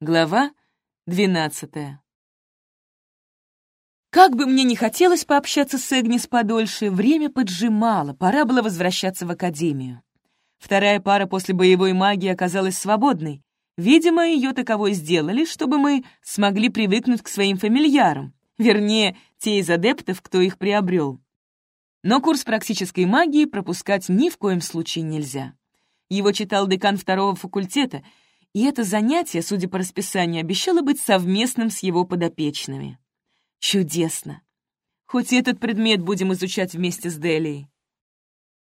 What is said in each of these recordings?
Глава двенадцатая. Как бы мне ни хотелось пообщаться с Эгнис подольше, время поджимало, пора было возвращаться в академию. Вторая пара после боевой магии оказалась свободной. Видимо, ее таковой сделали, чтобы мы смогли привыкнуть к своим фамильярам, вернее, те из адептов, кто их приобрел. Но курс практической магии пропускать ни в коем случае нельзя. Его читал декан второго факультета — и это занятие, судя по расписанию, обещало быть совместным с его подопечными. Чудесно! Хоть и этот предмет будем изучать вместе с Делией.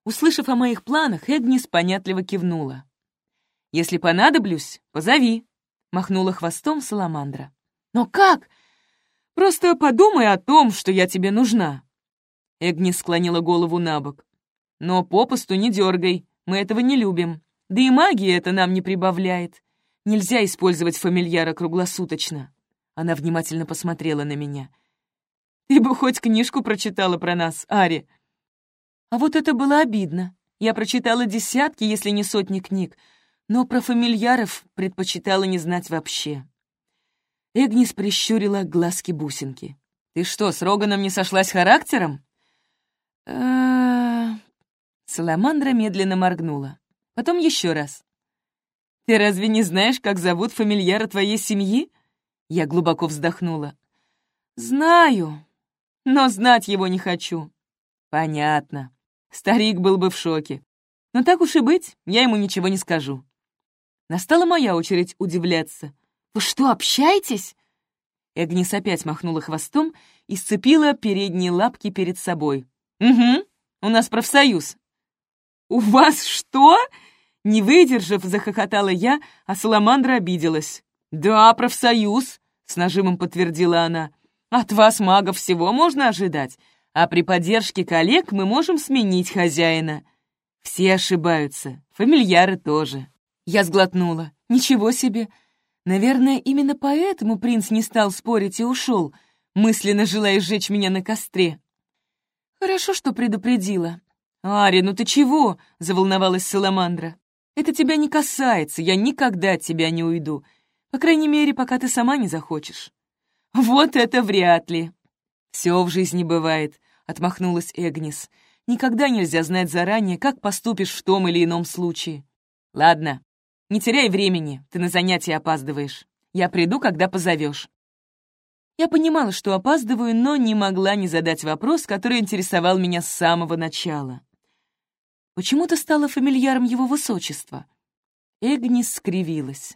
Услышав о моих планах, Эгнис понятливо кивнула. «Если понадоблюсь, позови», — махнула хвостом Саламандра. «Но как? Просто подумай о том, что я тебе нужна». Эгнис склонила голову на бок. «Но попусту не дергай, мы этого не любим. Да и магия это нам не прибавляет. Нельзя использовать фамильяра круглосуточно. Она внимательно посмотрела на меня. Ты бы хоть книжку прочитала про нас, Ари. А вот это было обидно. Я прочитала десятки, если не сотни книг, но про фамильяров предпочитала не знать вообще. Эгнис прищурила глазки-бусинки. «Ты что, с Роганом не сошлась характером?» Саламандра медленно моргнула. Потом еще раз. «Ты разве не знаешь, как зовут фамильяра твоей семьи?» Я глубоко вздохнула. «Знаю, но знать его не хочу». «Понятно. Старик был бы в шоке. Но так уж и быть, я ему ничего не скажу». Настала моя очередь удивляться. «Вы что, общаетесь?» Эгнис опять махнула хвостом и сцепила передние лапки перед собой. «Угу, у нас профсоюз». «У вас что?» Не выдержав, захохотала я, а Саламандра обиделась. «Да, профсоюз», — с нажимом подтвердила она. «От вас, магов, всего можно ожидать, а при поддержке коллег мы можем сменить хозяина». Все ошибаются, фамильяры тоже. Я сглотнула. Ничего себе. Наверное, именно поэтому принц не стал спорить и ушел, мысленно желая сжечь меня на костре. Хорошо, что предупредила. «Ари, ну ты чего?» — заволновалась Саламандра. Это тебя не касается, я никогда от тебя не уйду. По крайней мере, пока ты сама не захочешь». «Вот это вряд ли!» «Все в жизни бывает», — отмахнулась Эгнис. «Никогда нельзя знать заранее, как поступишь в том или ином случае. Ладно, не теряй времени, ты на занятия опаздываешь. Я приду, когда позовешь». Я понимала, что опаздываю, но не могла не задать вопрос, который интересовал меня с самого начала. Почему ты стала фамильяром его высочества?» Эгнис скривилась.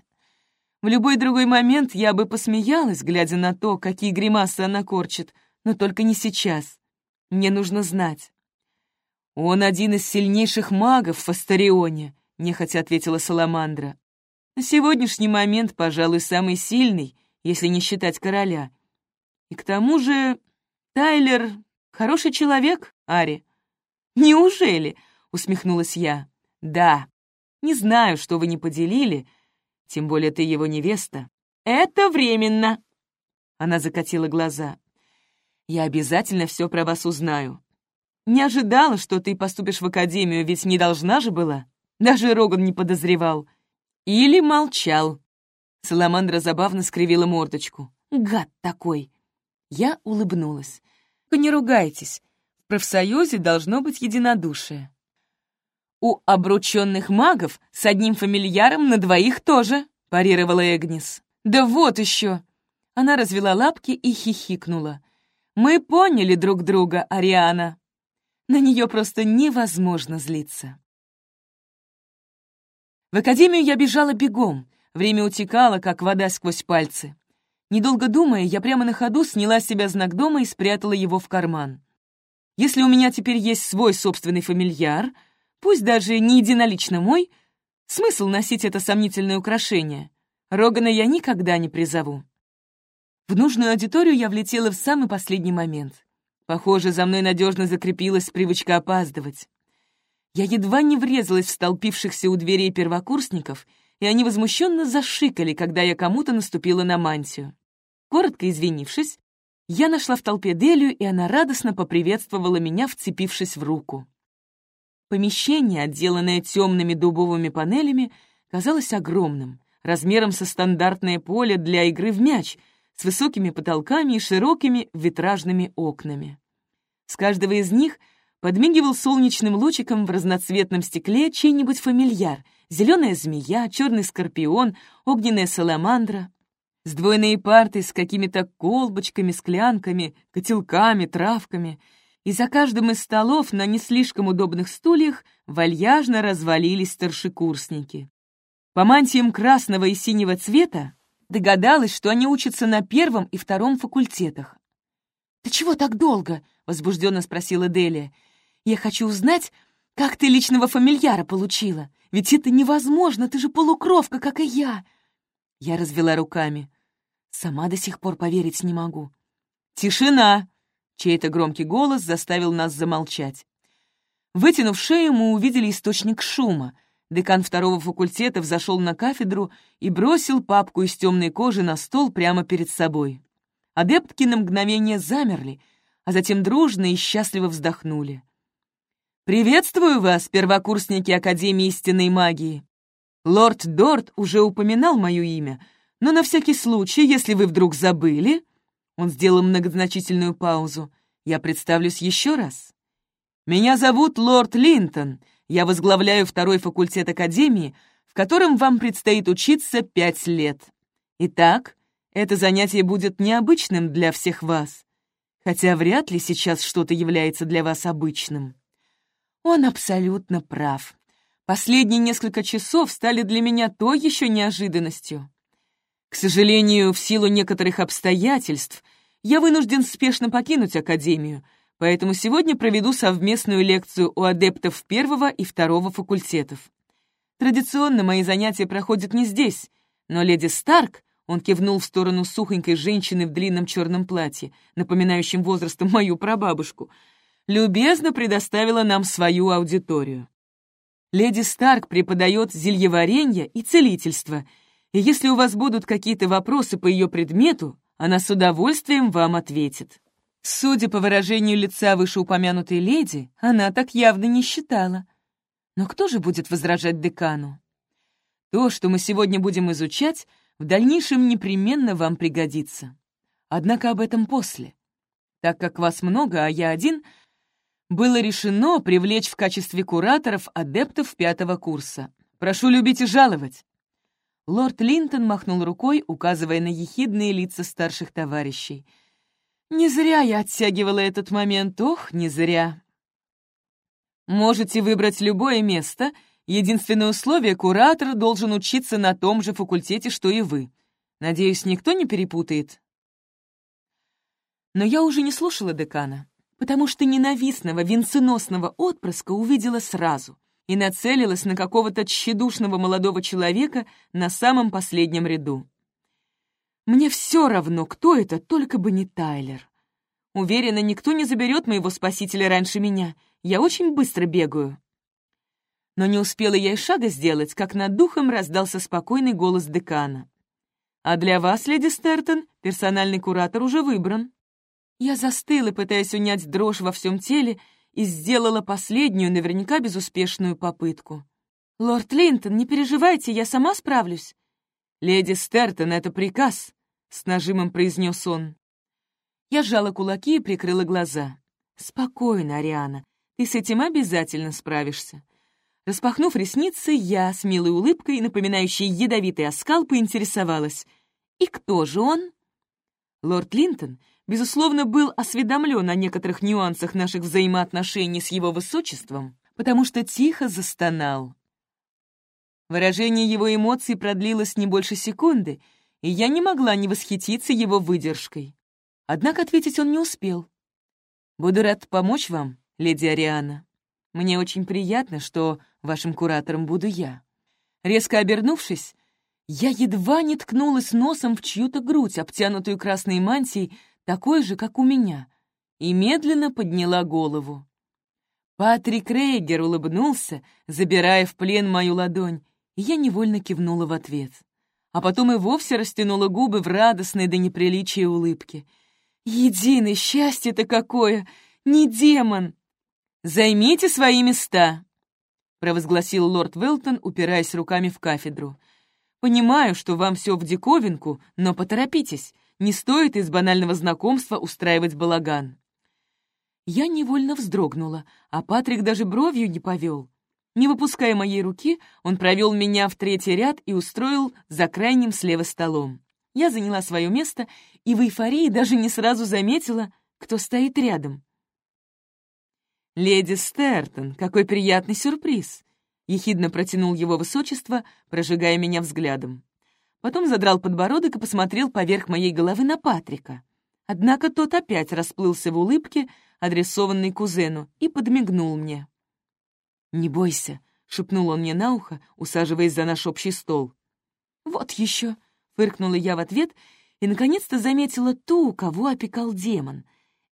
В любой другой момент я бы посмеялась, глядя на то, какие гримасы она корчит, но только не сейчас. Мне нужно знать. «Он один из сильнейших магов в Астарионе», — нехотя ответила Саламандра. «На сегодняшний момент, пожалуй, самый сильный, если не считать короля. И к тому же Тайлер — хороший человек, Ари». «Неужели?» — усмехнулась я. «Да. Не знаю, что вы не поделили, тем более ты его невеста. Это временно!» Она закатила глаза. «Я обязательно все про вас узнаю. Не ожидала, что ты поступишь в академию, ведь не должна же была. Даже Роган не подозревал. Или молчал». Саламандра забавно скривила мордочку. «Гад такой!» Я улыбнулась. «Вы не ругайтесь. В профсоюзе должно быть единодушие. «У обрученных магов с одним фамильяром на двоих тоже», — парировала Эгнис. «Да вот еще!» Она развела лапки и хихикнула. «Мы поняли друг друга, Ариана». На нее просто невозможно злиться. В академию я бежала бегом. Время утекало, как вода сквозь пальцы. Недолго думая, я прямо на ходу сняла с себя знак дома и спрятала его в карман. Если у меня теперь есть свой собственный фамильяр — Пусть даже не единолично мой, смысл носить это сомнительное украшение. Рогана я никогда не призову. В нужную аудиторию я влетела в самый последний момент. Похоже, за мной надежно закрепилась привычка опаздывать. Я едва не врезалась в столпившихся у дверей первокурсников, и они возмущенно зашикали, когда я кому-то наступила на мантию. Коротко извинившись, я нашла в толпе Делию, и она радостно поприветствовала меня, вцепившись в руку. Помещение, отделанное темными дубовыми панелями, казалось огромным. размером со стандартное поле для игры в мяч, с высокими потолками и широкими витражными окнами. С каждого из них подмигивал солнечным лучиком в разноцветном стекле чей-нибудь фамильяр — зеленая змея, черный скорпион, огненная саламандра. Сдвоенные парты с какими-то колбочками, склянками, котелками, травками. И за каждым из столов на не слишком удобных стульях вальяжно развалились старшекурсники. По мантиям красного и синего цвета догадалась, что они учатся на первом и втором факультетах. «Ты чего так долго?» — возбужденно спросила Делия. «Я хочу узнать, как ты личного фамильяра получила. Ведь это невозможно, ты же полукровка, как и я!» Я развела руками. Сама до сих пор поверить не могу. «Тишина!» — чей-то громкий голос заставил нас замолчать. Вытянув шею, мы увидели источник шума. Декан второго факультета взошел на кафедру и бросил папку из темной кожи на стол прямо перед собой. Адептки на мгновение замерли, а затем дружно и счастливо вздохнули. «Приветствую вас, первокурсники Академии истинной магии!» Лорд Дорт уже упоминал мое имя, но на всякий случай, если вы вдруг забыли...» Он сделал многозначительную паузу. «Я представлюсь еще раз. Меня зовут лорд Линтон. Я возглавляю второй факультет Академии, в котором вам предстоит учиться пять лет. Итак, это занятие будет необычным для всех вас, хотя вряд ли сейчас что-то является для вас обычным». Он абсолютно прав. Последние несколько часов стали для меня той еще неожиданностью. К сожалению, в силу некоторых обстоятельств я вынужден спешно покинуть Академию, поэтому сегодня проведу совместную лекцию у адептов первого и второго факультетов. Традиционно мои занятия проходят не здесь, но леди Старк, он кивнул в сторону сухонькой женщины в длинном черном платье, напоминающем возрастом мою прабабушку, любезно предоставила нам свою аудиторию. Леди Старк преподает зельеваренье и целительство, и если у вас будут какие-то вопросы по ее предмету, она с удовольствием вам ответит. Судя по выражению лица вышеупомянутой леди, она так явно не считала. Но кто же будет возражать декану? То, что мы сегодня будем изучать, в дальнейшем непременно вам пригодится. Однако об этом после. Так как вас много, а я один — было решено привлечь в качестве кураторов адептов пятого курса. Прошу любить и жаловать». Лорд Линтон махнул рукой, указывая на ехидные лица старших товарищей. «Не зря я оттягивала этот момент, ох, не зря!» «Можете выбрать любое место. Единственное условие — куратор должен учиться на том же факультете, что и вы. Надеюсь, никто не перепутает?» Но я уже не слушала декана потому что ненавистного венценосного отпрыска увидела сразу и нацелилась на какого-то тщедушного молодого человека на самом последнем ряду. Мне все равно, кто это, только бы не Тайлер. Уверена, никто не заберет моего спасителя раньше меня. Я очень быстро бегаю. Но не успела я и шага сделать, как над духом раздался спокойный голос декана. «А для вас, леди Стертон, персональный куратор уже выбран». Я застыла, пытаясь унять дрожь во всем теле, и сделала последнюю, наверняка безуспешную попытку. «Лорд Линтон, не переживайте, я сама справлюсь». «Леди Стертон, это приказ», — с нажимом произнес он. Я сжала кулаки и прикрыла глаза. «Спокойно, Ариана, ты с этим обязательно справишься». Распахнув ресницы, я с милой улыбкой, напоминающей ядовитый оскал, поинтересовалась. «И кто же он?» Лорд Линтон безусловно, был осведомлен о некоторых нюансах наших взаимоотношений с его высочеством, потому что тихо застонал. Выражение его эмоций продлилось не больше секунды, и я не могла не восхититься его выдержкой. Однако ответить он не успел. «Буду рад помочь вам, леди Ариана. Мне очень приятно, что вашим куратором буду я». Резко обернувшись, я едва не ткнулась носом в чью-то грудь, обтянутую красной мантией, такой же, как у меня, и медленно подняла голову. Патрик Рейгер улыбнулся, забирая в плен мою ладонь, и я невольно кивнула в ответ. А потом и вовсе растянула губы в радостной до неприличия улыбке. «Единое счастье-то какое! Не демон!» «Займите свои места!» — провозгласил лорд Велтон, упираясь руками в кафедру. Понимаю, что вам все в диковинку, но поторопитесь. Не стоит из банального знакомства устраивать балаган». Я невольно вздрогнула, а Патрик даже бровью не повел. Не выпуская моей руки, он провел меня в третий ряд и устроил за крайним слева столом. Я заняла свое место и в эйфории даже не сразу заметила, кто стоит рядом. «Леди Стертон, какой приятный сюрприз!» — ехидно протянул его высочество, прожигая меня взглядом. Потом задрал подбородок и посмотрел поверх моей головы на Патрика. Однако тот опять расплылся в улыбке, адресованной кузену, и подмигнул мне. «Не бойся», — шепнул он мне на ухо, усаживаясь за наш общий стол. «Вот еще», — фыркнула я в ответ и, наконец-то, заметила ту, кого опекал демон.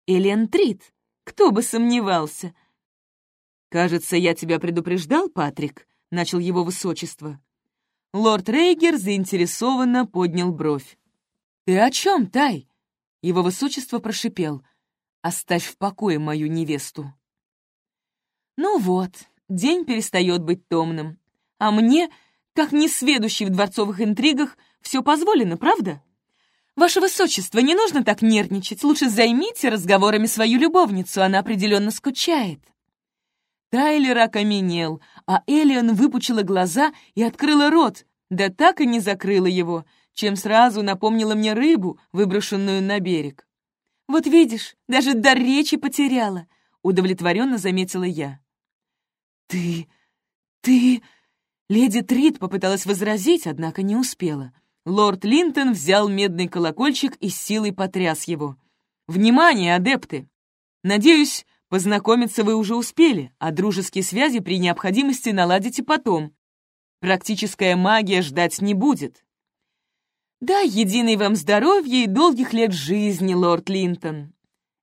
Элен Трит. Кто бы сомневался. «Кажется, я тебя предупреждал, Патрик», — начал его высочество. Лорд Рейгер заинтересованно поднял бровь. «Ты о чем, Тай?» Его высочество прошипел. «Оставь в покое мою невесту». Ну вот, день перестает быть томным. А мне, как несведущий в дворцовых интригах, все позволено, правда? Ваше Высочество, не нужно так нервничать. Лучше займите разговорами свою любовницу, она определенно скучает. Тайлер окаменел, а Элиан выпучила глаза и открыла рот, да так и не закрыла его, чем сразу напомнила мне рыбу, выброшенную на берег. «Вот видишь, даже дар речи потеряла», — удовлетворенно заметила я. «Ты... ты...» Леди Трид попыталась возразить, однако не успела. Лорд Линтон взял медный колокольчик и силой потряс его. «Внимание, адепты! Надеюсь, познакомиться вы уже успели, а дружеские связи при необходимости наладите потом. Практическая магия ждать не будет». «Да, единый вам здоровья и долгих лет жизни, лорд Линтон!»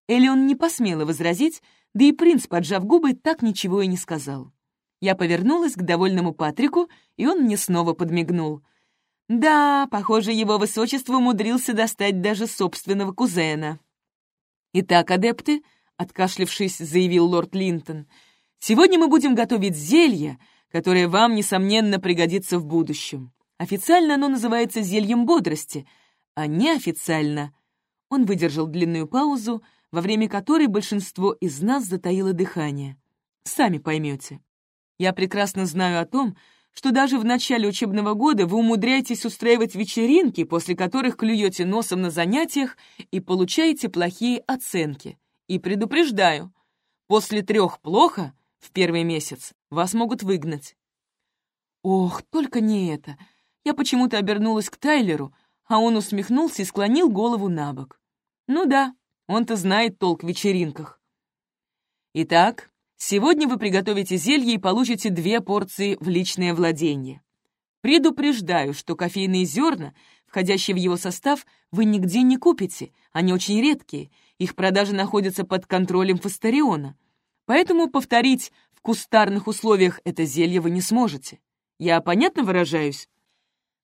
Элеон не посмела возразить, да и принц, поджав губы, так ничего и не сказал. Я повернулась к довольному Патрику, и он мне снова подмигнул. Да, похоже, его высочество умудрился достать даже собственного кузена. «Итак, адепты», — откашлившись, заявил лорд Линтон, «сегодня мы будем готовить зелье, которое вам, несомненно, пригодится в будущем. Официально оно называется зельем бодрости, а неофициально...» Он выдержал длинную паузу, во время которой большинство из нас затаило дыхание. «Сами поймете. Я прекрасно знаю о том, что даже в начале учебного года вы умудряетесь устраивать вечеринки, после которых клюете носом на занятиях и получаете плохие оценки. И предупреждаю, после трех плохо в первый месяц вас могут выгнать. Ох, только не это. Я почему-то обернулась к Тайлеру, а он усмехнулся и склонил голову на бок. Ну да, он-то знает толк в вечеринках. Итак, Сегодня вы приготовите зелье и получите две порции в личное владение. Предупреждаю, что кофейные зерна, входящие в его состав, вы нигде не купите, они очень редкие, их продажи находятся под контролем Фастариона. Поэтому повторить в кустарных условиях это зелье вы не сможете. Я понятно выражаюсь?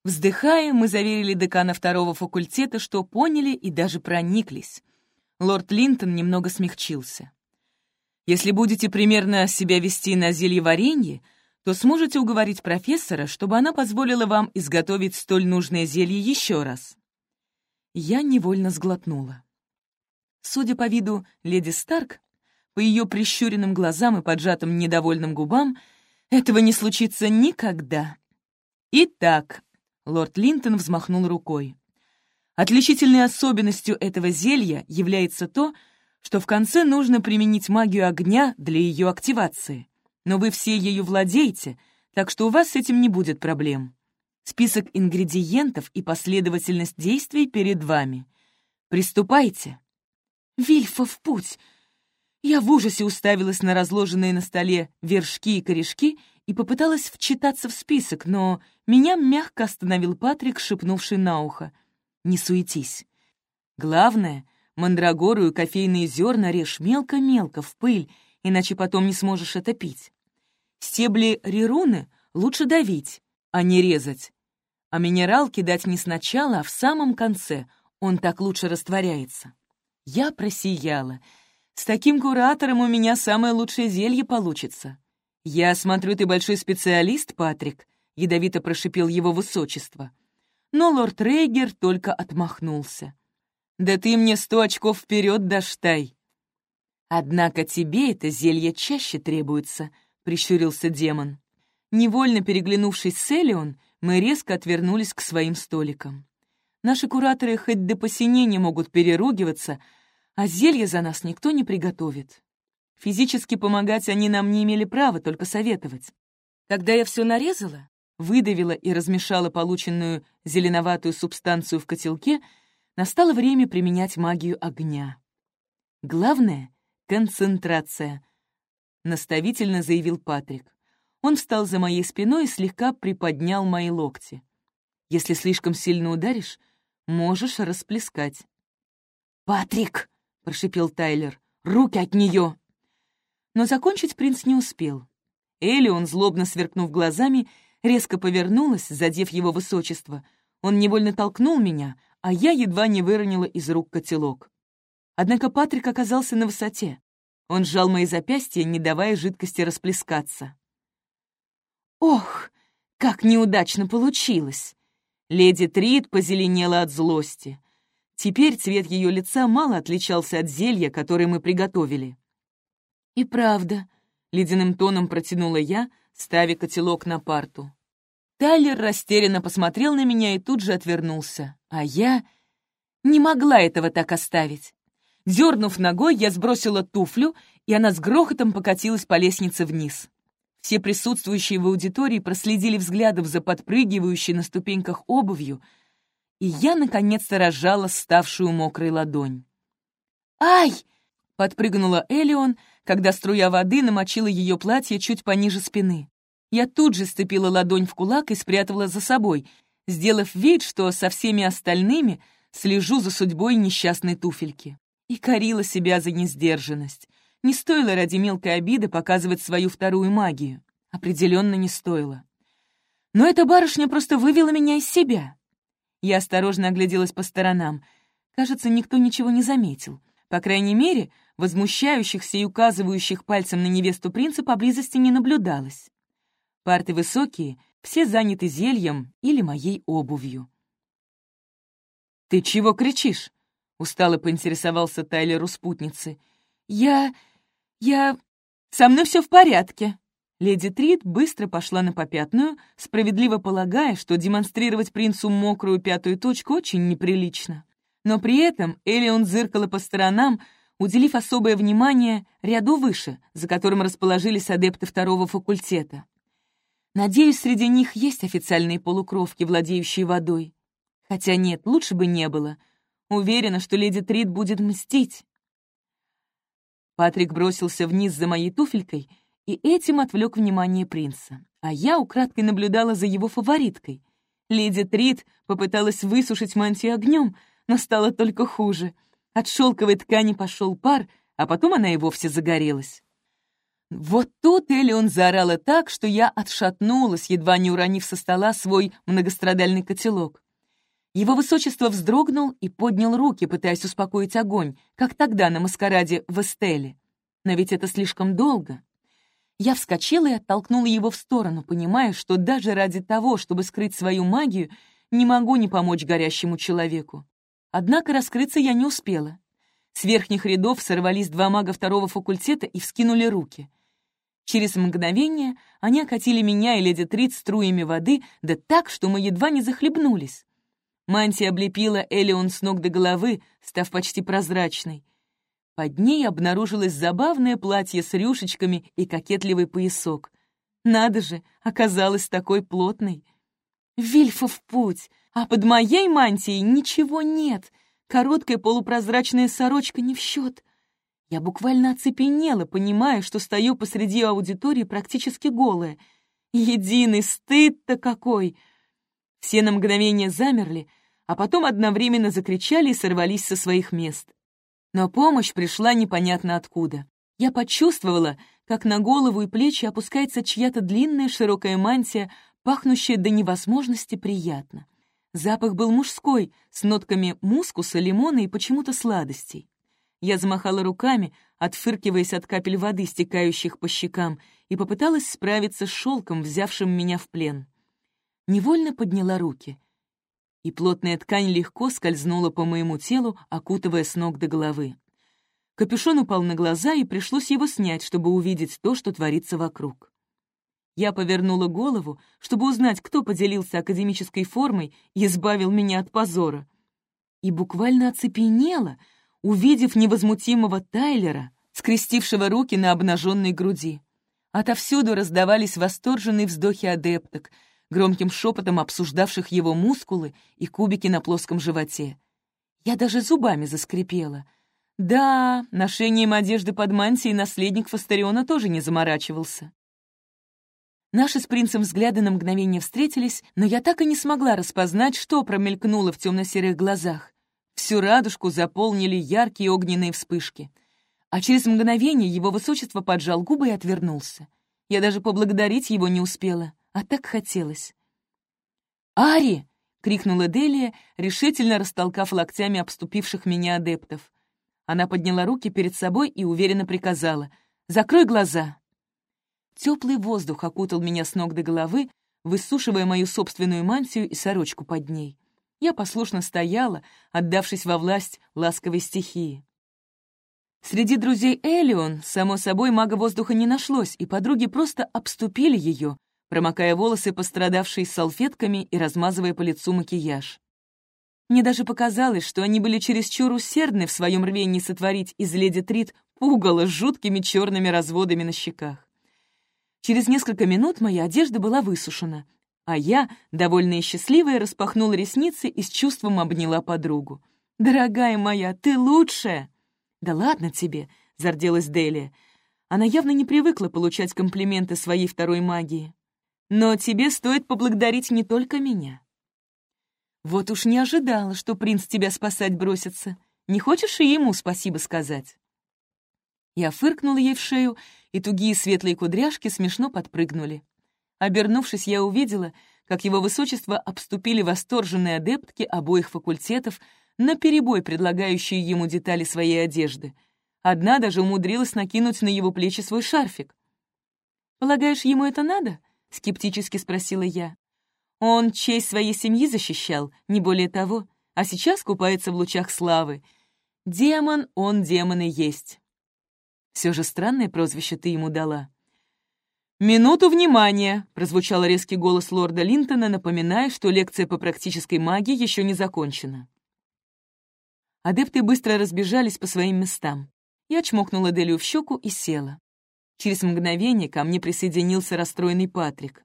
Вздыхая, мы заверили декана второго факультета, что поняли и даже прониклись. Лорд Линтон немного смягчился. Если будете примерно себя вести на зелье варенье, то сможете уговорить профессора, чтобы она позволила вам изготовить столь нужное зелье еще раз. Я невольно сглотнула. Судя по виду леди Старк, по ее прищуренным глазам и поджатым недовольным губам, этого не случится никогда. Итак, лорд Линтон взмахнул рукой. Отличительной особенностью этого зелья является то, что в конце нужно применить магию огня для ее активации. Но вы все ею владеете, так что у вас с этим не будет проблем. Список ингредиентов и последовательность действий перед вами. Приступайте. Вильфа в путь! Я в ужасе уставилась на разложенные на столе вершки и корешки и попыталась вчитаться в список, но меня мягко остановил Патрик, шепнувший на ухо. «Не суетись. Главное — Мандрагору и кофейные зерна режь мелко-мелко в пыль, иначе потом не сможешь это пить. Стебли рируны лучше давить, а не резать. А минерал кидать не сначала, а в самом конце. Он так лучше растворяется. Я просияла. С таким куратором у меня самое лучшее зелье получится. Я смотрю, ты большой специалист, Патрик. ядовито прошипел его высочество. Но лорд Рейгер только отмахнулся. «Да ты мне сто очков вперед дашь, Тай!» «Однако тебе это зелье чаще требуется», — прищурился демон. Невольно переглянувшись с Элион, мы резко отвернулись к своим столикам. Наши кураторы хоть до посинения могут переругиваться, а зелье за нас никто не приготовит. Физически помогать они нам не имели права, только советовать. Когда я все нарезала, выдавила и размешала полученную зеленоватую субстанцию в котелке, настало время применять магию огня. Главное — концентрация, — наставительно заявил Патрик. Он встал за моей спиной и слегка приподнял мои локти. Если слишком сильно ударишь, можешь расплескать. «Патрик!» — прошипел Тайлер. «Руки от нее!» Но закончить принц не успел. Элион, злобно сверкнув глазами, резко повернулась, задев его высочество. Он невольно толкнул меня, а я едва не выронила из рук котелок. Однако Патрик оказался на высоте. Он сжал мои запястья, не давая жидкости расплескаться. «Ох, как неудачно получилось!» Леди Трид позеленела от злости. Теперь цвет ее лица мало отличался от зелья, которое мы приготовили. «И правда», — ледяным тоном протянула я, ставя котелок на парту. Тайлер растерянно посмотрел на меня и тут же отвернулся, а я не могла этого так оставить. Дернув ногой, я сбросила туфлю, и она с грохотом покатилась по лестнице вниз. Все присутствующие в аудитории проследили взглядом за подпрыгивающей на ступеньках обувью, и я наконец-то разжала ставшую мокрой ладонь. «Ай!» — подпрыгнула Элион, когда струя воды намочила ее платье чуть пониже спины. Я тут же сцепила ладонь в кулак и спрятала за собой, сделав вид, что со всеми остальными слежу за судьбой несчастной туфельки. И корила себя за несдержанность. Не стоило ради мелкой обиды показывать свою вторую магию. Определенно не стоило. Но эта барышня просто вывела меня из себя. Я осторожно огляделась по сторонам. Кажется, никто ничего не заметил. По крайней мере, возмущающихся и указывающих пальцем на невесту принца поблизости не наблюдалось. Парты высокие, все заняты зельем или моей обувью. «Ты чего кричишь?» — устало поинтересовался Тайлер у спутницы. «Я... я... со мной все в порядке». Леди Трид быстро пошла на попятную, справедливо полагая, что демонстрировать принцу мокрую пятую точку очень неприлично. Но при этом Элион зыркала по сторонам, уделив особое внимание ряду выше, за которым расположились адепты второго факультета. Надеюсь, среди них есть официальные полукровки, владеющие водой. Хотя нет, лучше бы не было. Уверена, что леди Трид будет мстить. Патрик бросился вниз за моей туфелькой и этим отвлек внимание принца, а я украдкой наблюдала за его фавориткой. Леди Трид попыталась высушить мантию огнем, но стало только хуже. От шелковой ткани пошел пар, а потом она и вовсе загорелась. Вот тут Элеон заорала так, что я отшатнулась, едва не уронив со стола свой многострадальный котелок. Его высочество вздрогнул и поднял руки, пытаясь успокоить огонь, как тогда на маскараде в Эстеле. Но ведь это слишком долго. Я вскочила и оттолкнула его в сторону, понимая, что даже ради того, чтобы скрыть свою магию, не могу не помочь горящему человеку. Однако раскрыться я не успела. С верхних рядов сорвались два мага второго факультета и вскинули руки. Через мгновение они окатили меня и леди Трид струями воды, да так, что мы едва не захлебнулись. Мантия облепила Элеон с ног до головы, став почти прозрачной. Под ней обнаружилось забавное платье с рюшечками и кокетливый поясок. Надо же, оказалась такой плотной. Вильфа в путь, а под моей мантией ничего нет. Короткая полупрозрачная сорочка не в счет. Я буквально оцепенела, понимая, что стою посреди аудитории практически голая. Единый стыд-то какой! Все на мгновение замерли, а потом одновременно закричали и сорвались со своих мест. Но помощь пришла непонятно откуда. Я почувствовала, как на голову и плечи опускается чья-то длинная широкая мантия, пахнущая до невозможности приятно. Запах был мужской, с нотками мускуса, лимона и почему-то сладостей. Я замахала руками, отфыркиваясь от капель воды, стекающих по щекам, и попыталась справиться с шелком, взявшим меня в плен. невольно подняла руки. И плотная ткань легко скользнула по моему телу, окутывая с ног до головы. Капюшон упал на глаза, и пришлось его снять, чтобы увидеть то, что творится вокруг. Я повернула голову, чтобы узнать, кто поделился академической формой и избавил меня от позора. И буквально оцепенела, увидев невозмутимого Тайлера, скрестившего руки на обнаженной груди. Отовсюду раздавались восторженные вздохи адепток, громким шепотом обсуждавших его мускулы и кубики на плоском животе. Я даже зубами заскрипела. Да, ношением одежды под мантией наследник Фастариона тоже не заморачивался. Наши с принцем взгляды на мгновение встретились, но я так и не смогла распознать, что промелькнуло в темно-серых глазах. Всю радужку заполнили яркие огненные вспышки — а через мгновение его высочество поджал губы и отвернулся. Я даже поблагодарить его не успела, а так хотелось. «Ари!» — крикнула Делия, решительно растолкав локтями обступивших меня адептов. Она подняла руки перед собой и уверенно приказала «Закрой глаза!». Теплый воздух окутал меня с ног до головы, высушивая мою собственную мантию и сорочку под ней. Я послушно стояла, отдавшись во власть ласковой стихии. Среди друзей Элион, само собой, мага воздуха не нашлось, и подруги просто обступили ее, промокая волосы, пострадавшие салфетками и размазывая по лицу макияж. Мне даже показалось, что они были чересчур усердны в своем рвении сотворить из леди Трит пугало с жуткими черными разводами на щеках. Через несколько минут моя одежда была высушена, а я, довольная и счастливая, распахнула ресницы и с чувством обняла подругу. «Дорогая моя, ты лучшая!» «Да ладно тебе», — зарделась Делия. Она явно не привыкла получать комплименты своей второй магии. «Но тебе стоит поблагодарить не только меня». «Вот уж не ожидала, что принц тебя спасать бросится. Не хочешь и ему спасибо сказать?» Я фыркнула ей в шею, и тугие светлые кудряшки смешно подпрыгнули. Обернувшись, я увидела, как его высочество обступили восторженные адептки обоих факультетов, наперебой предлагающие ему детали своей одежды. Одна даже умудрилась накинуть на его плечи свой шарфик. «Полагаешь, ему это надо?» — скептически спросила я. «Он честь своей семьи защищал, не более того, а сейчас купается в лучах славы. Демон, он демон и есть». Все же странное прозвище ты ему дала. «Минуту внимания!» — прозвучал резкий голос лорда Линтона, напоминая, что лекция по практической магии еще не закончена. Адепты быстро разбежались по своим местам. Я чмокнула Делию в щеку и села. Через мгновение ко мне присоединился расстроенный Патрик.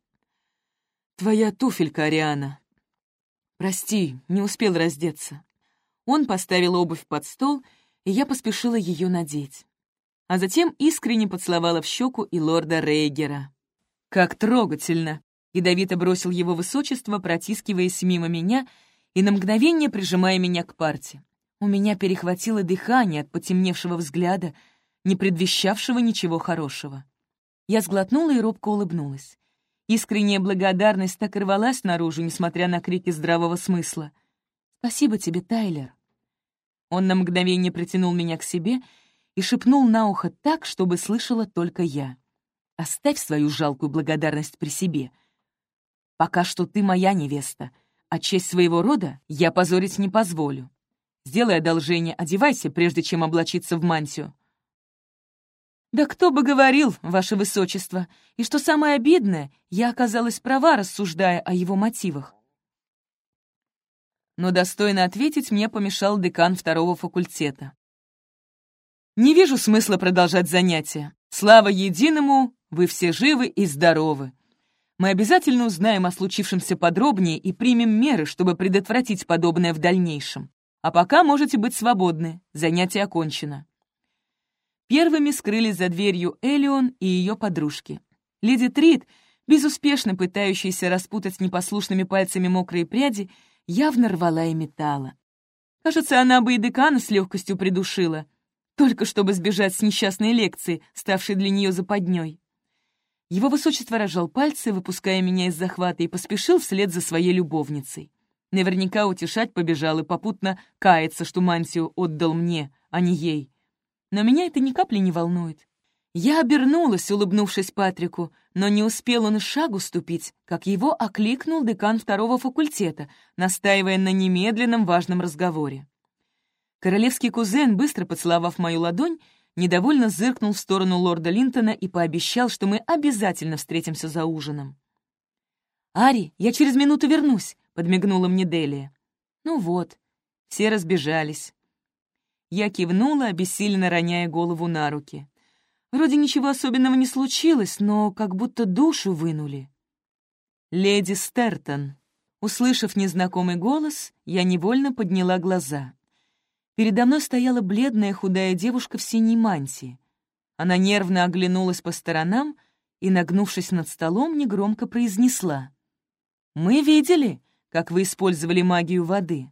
«Твоя туфелька, Ариана». «Прости, не успел раздеться». Он поставил обувь под стол, и я поспешила ее надеть. А затем искренне поцеловала в щеку и лорда Рейгера. «Как трогательно!» — ядовито бросил его высочество, протискиваясь мимо меня и на мгновение прижимая меня к парте. У меня перехватило дыхание от потемневшего взгляда, не предвещавшего ничего хорошего. Я сглотнула и робко улыбнулась. Искренняя благодарность так рвалась наружу, несмотря на крики здравого смысла. «Спасибо тебе, Тайлер». Он на мгновение притянул меня к себе и шепнул на ухо так, чтобы слышала только я. «Оставь свою жалкую благодарность при себе. Пока что ты моя невеста, а честь своего рода я позорить не позволю. Сделай одолжение, одевайся, прежде чем облачиться в мантию». «Да кто бы говорил, ваше высочество, и что самое обидное, я оказалась права, рассуждая о его мотивах». Но достойно ответить мне помешал декан второго факультета. «Не вижу смысла продолжать занятия. Слава единому, вы все живы и здоровы. Мы обязательно узнаем о случившемся подробнее и примем меры, чтобы предотвратить подобное в дальнейшем. А пока можете быть свободны, занятие окончено». Первыми скрылись за дверью Элион и ее подружки. Леди Трид, безуспешно пытающаяся распутать непослушными пальцами мокрые пряди, явно рвала и металла. Кажется, она бы и декана с легкостью придушила, только чтобы сбежать с несчастной лекции, ставшей для нее западней. Его высочество разжал пальцы, выпуская меня из захвата, и поспешил вслед за своей любовницей. Наверняка утешать побежал и попутно кается, что мантию отдал мне, а не ей. Но меня это ни капли не волнует. Я обернулась, улыбнувшись Патрику, но не успел он шагу ступить, как его окликнул декан второго факультета, настаивая на немедленном важном разговоре. Королевский кузен, быстро поцеловав мою ладонь, недовольно зыркнул в сторону лорда Линтона и пообещал, что мы обязательно встретимся за ужином. «Ари, я через минуту вернусь», — подмигнула мне Делия. Ну вот, все разбежались. Я кивнула, обессиленно роняя голову на руки. Вроде ничего особенного не случилось, но как будто душу вынули. «Леди Стертон». Услышав незнакомый голос, я невольно подняла глаза. Передо мной стояла бледная худая девушка в синей мантии. Она нервно оглянулась по сторонам и, нагнувшись над столом, негромко произнесла. «Мы видели, как вы использовали магию воды.